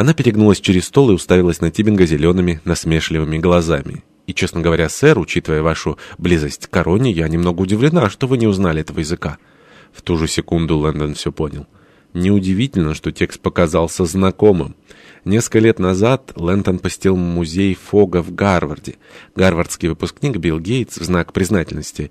Она перегнулась через стол и уставилась на Тибинга зелеными, насмешливыми глазами. И, честно говоря, сэр, учитывая вашу близость к короне, я немного удивлена, что вы не узнали этого языка. В ту же секунду Лэндон все понял. Неудивительно, что текст показался знакомым. Несколько лет назад Лэнтон посетил музей Фога в Гарварде. Гарвардский выпускник Билл Гейтс в знак признательности